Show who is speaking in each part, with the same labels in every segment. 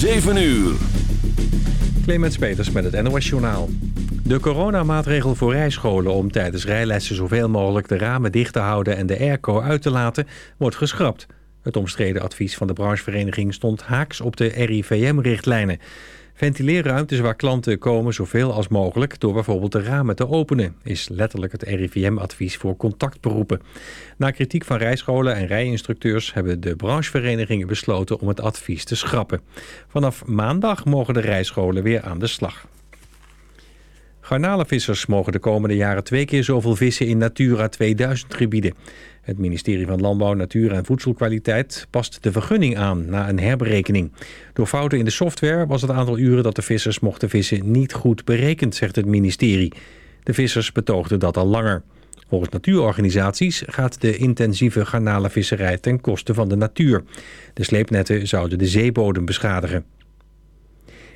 Speaker 1: 7 uur.
Speaker 2: Clemens Peters met het NOS Journaal. De coronamaatregel voor rijscholen om tijdens rijlessen zoveel mogelijk de ramen dicht te houden en de airco uit te laten, wordt geschrapt. Het omstreden advies van de branchevereniging stond haaks op de RIVM-richtlijnen. Ventileerruimtes waar klanten komen zoveel als mogelijk door bijvoorbeeld de ramen te openen, is letterlijk het RIVM-advies voor contactberoepen. Na kritiek van rijscholen en rijinstructeurs hebben de brancheverenigingen besloten om het advies te schrappen. Vanaf maandag mogen de rijscholen weer aan de slag. Garnalenvissers mogen de komende jaren twee keer zoveel vissen in Natura 2000 gebieden. Het ministerie van Landbouw, Natuur en Voedselkwaliteit past de vergunning aan na een herberekening. Door fouten in de software was het aantal uren dat de vissers mochten vissen niet goed berekend, zegt het ministerie. De vissers betoogden dat al langer. Volgens natuurorganisaties gaat de intensieve garnalenvisserij ten koste van de natuur. De sleepnetten zouden de zeebodem beschadigen.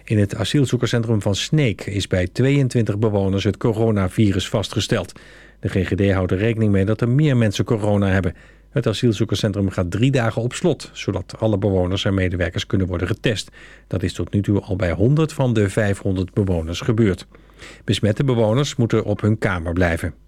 Speaker 2: In het asielzoekerscentrum van Sneek is bij 22 bewoners het coronavirus vastgesteld. De GGD houdt er rekening mee dat er meer mensen corona hebben. Het asielzoekerscentrum gaat drie dagen op slot... zodat alle bewoners en medewerkers kunnen worden getest. Dat is tot nu toe al bij 100 van de 500 bewoners gebeurd. Besmette bewoners moeten op hun kamer blijven.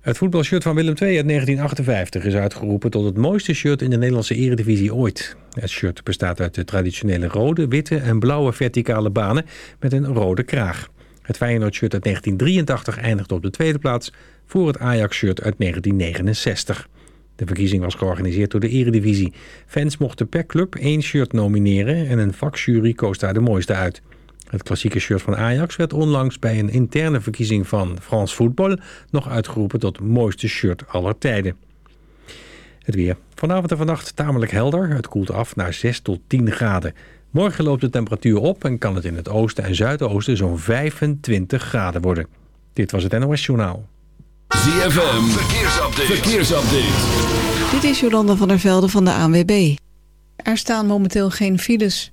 Speaker 2: Het voetbalshirt van Willem II uit 1958 is uitgeroepen tot het mooiste shirt in de Nederlandse eredivisie ooit. Het shirt bestaat uit de traditionele rode, witte en blauwe verticale banen met een rode kraag. Het Feyenoord-shirt uit 1983 eindigde op de tweede plaats voor het Ajax-shirt uit 1969. De verkiezing was georganiseerd door de Eredivisie. Fans mochten per club één shirt nomineren en een vakjury koos daar de mooiste uit. Het klassieke shirt van Ajax werd onlangs bij een interne verkiezing van France Football nog uitgeroepen tot mooiste shirt aller tijden. Het weer. Vanavond en vannacht tamelijk helder. Het koelt af naar 6 tot 10 graden. Morgen loopt de temperatuur op en kan het in het oosten en zuidoosten zo'n 25 graden worden. Dit was het NOS Journaal.
Speaker 1: ZFM, verkeersupdate. verkeersupdate.
Speaker 3: Dit is Jolanda van der Velde van de ANWB. Er staan momenteel geen files.